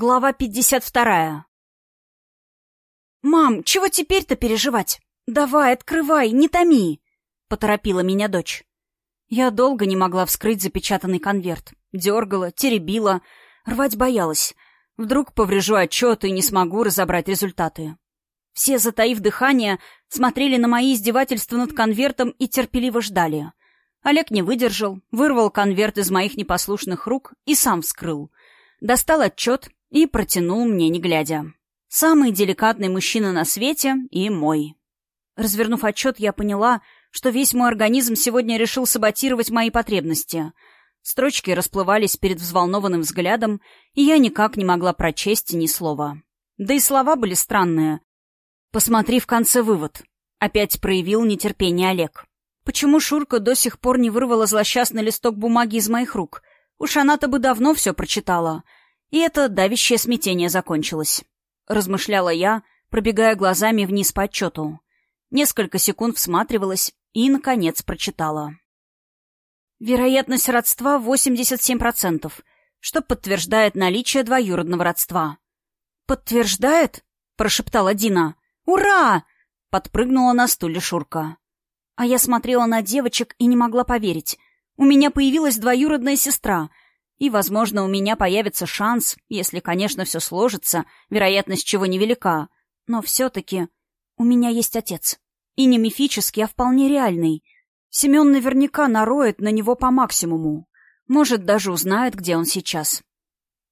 Глава 52. «Мам, чего теперь-то переживать? Давай, открывай, не томи!» — поторопила меня дочь. Я долго не могла вскрыть запечатанный конверт. Дергала, теребила, рвать боялась. Вдруг поврежу отчет и не смогу разобрать результаты. Все, затаив дыхание, смотрели на мои издевательства над конвертом и терпеливо ждали. Олег не выдержал, вырвал конверт из моих непослушных рук и сам вскрыл. Достал отчет, и протянул мне, не глядя. Самый деликатный мужчина на свете и мой. Развернув отчет, я поняла, что весь мой организм сегодня решил саботировать мои потребности. Строчки расплывались перед взволнованным взглядом, и я никак не могла прочесть ни слова. Да и слова были странные. «Посмотри в конце вывод». Опять проявил нетерпение Олег. Почему Шурка до сих пор не вырвала злосчастный листок бумаги из моих рук? Уж она-то бы давно все прочитала. И это давящее смятение закончилось. Размышляла я, пробегая глазами вниз по отчету. Несколько секунд всматривалась и, наконец, прочитала. Вероятность родства 87%, что подтверждает наличие двоюродного родства. «Подтверждает?» — прошептала Дина. «Ура!» — подпрыгнула на стуле Шурка. А я смотрела на девочек и не могла поверить. У меня появилась двоюродная сестра — и, возможно, у меня появится шанс, если, конечно, все сложится, вероятность чего невелика. Но все-таки у меня есть отец. И не мифический, а вполне реальный. Семен наверняка нароет на него по максимуму. Может, даже узнает, где он сейчас.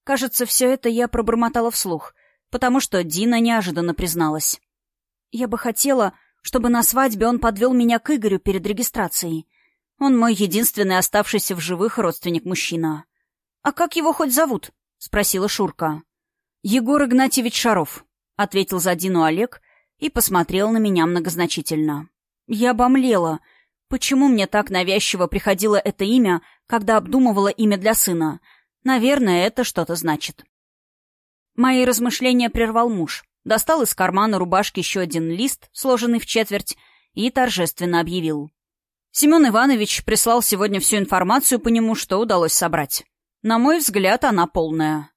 Кажется, все это я пробормотала вслух, потому что Дина неожиданно призналась. Я бы хотела, чтобы на свадьбе он подвел меня к Игорю перед регистрацией. Он мой единственный оставшийся в живых родственник-мужчина. «А как его хоть зовут?» — спросила Шурка. «Егор Игнатьевич Шаров», — ответил за Дину Олег и посмотрел на меня многозначительно. Я обомлела. Почему мне так навязчиво приходило это имя, когда обдумывала имя для сына? Наверное, это что-то значит. Мои размышления прервал муж. Достал из кармана рубашки еще один лист, сложенный в четверть, и торжественно объявил. Семен Иванович прислал сегодня всю информацию по нему, что удалось собрать. На мой взгляд, она полная.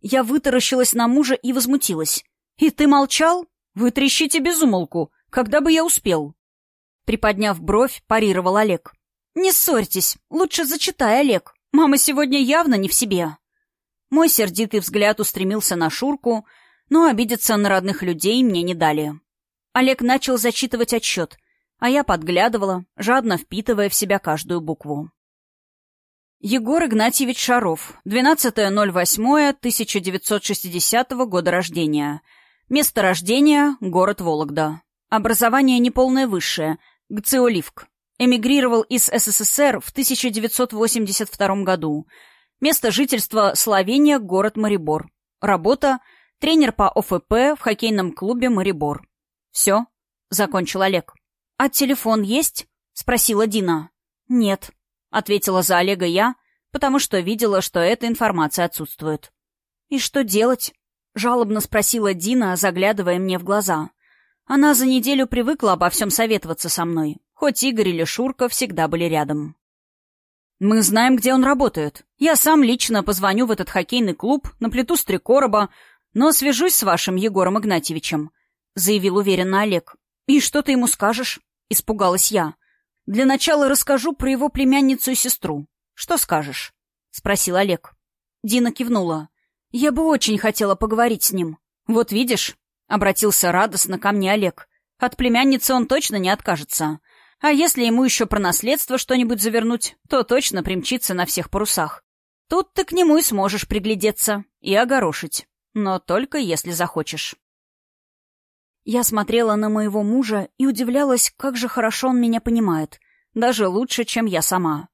Я вытаращилась на мужа и возмутилась. «И ты молчал? Вы трещите без умолку. Когда бы я успел?» Приподняв бровь, парировал Олег. «Не ссорьтесь. Лучше зачитай, Олег. Мама сегодня явно не в себе». Мой сердитый взгляд устремился на Шурку, но обидеться на родных людей мне не дали. Олег начал зачитывать отчет, а я подглядывала, жадно впитывая в себя каждую букву. Егор Игнатьевич Шаров, 12.08.1960 года рождения. Место рождения – город Вологда. Образование неполное высшее, ГЦОЛИВК. Эмигрировал из СССР в 1982 году. Место жительства – Словения, город Марибор. Работа – тренер по ОФП в хоккейном клубе Марибор. «Все?» – закончил Олег. «А телефон есть?» – спросила Дина. «Нет», ответила за Олега я, потому что видела, что эта информация отсутствует. «И что делать?» — жалобно спросила Дина, заглядывая мне в глаза. Она за неделю привыкла обо всем советоваться со мной, хоть Игорь или Шурка всегда были рядом. «Мы знаем, где он работает. Я сам лично позвоню в этот хоккейный клуб, наплету с три короба, но свяжусь с вашим Егором Игнатьевичем», — заявил уверенно Олег. «И что ты ему скажешь?» — испугалась я. Для начала расскажу про его племянницу и сестру. Что скажешь?» — спросил Олег. Дина кивнула. «Я бы очень хотела поговорить с ним. Вот видишь?» — обратился радостно ко мне Олег. «От племянницы он точно не откажется. А если ему еще про наследство что-нибудь завернуть, то точно примчится на всех парусах. Тут ты к нему и сможешь приглядеться и огорошить. Но только если захочешь». Я смотрела на моего мужа и удивлялась, как же хорошо он меня понимает. Даже лучше, чем я сама.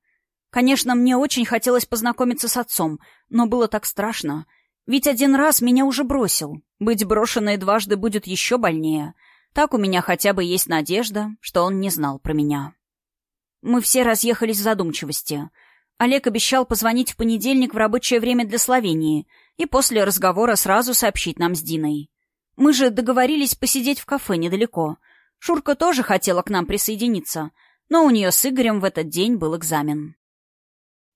Конечно, мне очень хотелось познакомиться с отцом, но было так страшно. Ведь один раз меня уже бросил. Быть брошенной дважды будет еще больнее. Так у меня хотя бы есть надежда, что он не знал про меня. Мы все разъехались в задумчивости. Олег обещал позвонить в понедельник в рабочее время для Словении и после разговора сразу сообщить нам с Диной. Мы же договорились посидеть в кафе недалеко. Шурка тоже хотела к нам присоединиться, но у нее с Игорем в этот день был экзамен.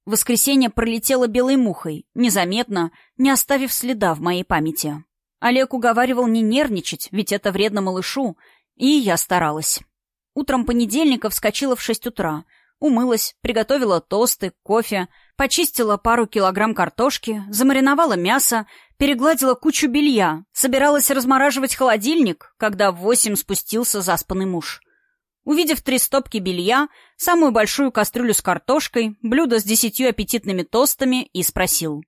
Воскресенье пролетело белой мухой, незаметно, не оставив следа в моей памяти. Олег уговаривал не нервничать, ведь это вредно малышу, и я старалась. Утром понедельника вскочила в шесть утра, умылась, приготовила тосты, кофе, почистила пару килограмм картошки, замариновала мясо, перегладила кучу белья, собиралась размораживать холодильник, когда в восемь спустился заспанный муж. Увидев три стопки белья, самую большую кастрюлю с картошкой, блюдо с десятью аппетитными тостами и спросил.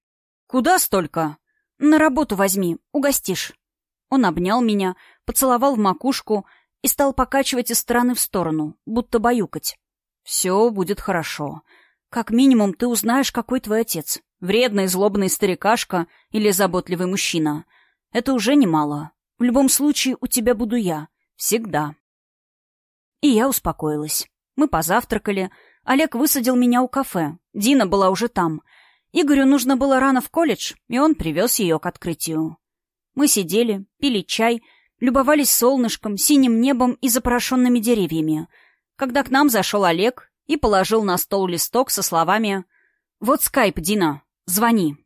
«Куда столько?» «На работу возьми, угостишь». Он обнял меня, поцеловал в макушку и стал покачивать из стороны в сторону, будто баюкать. «Все будет хорошо. Как минимум ты узнаешь, какой твой отец. Вредный, злобный старикашка или заботливый мужчина. Это уже немало. В любом случае у тебя буду я. Всегда». И я успокоилась. Мы позавтракали. Олег высадил меня у кафе. Дина была уже там. Игорю нужно было рано в колледж, и он привез ее к открытию. Мы сидели, пили чай, любовались солнышком, синим небом и запорошенными деревьями, когда к нам зашел Олег и положил на стол листок со словами «Вот скайп, Дина, звони».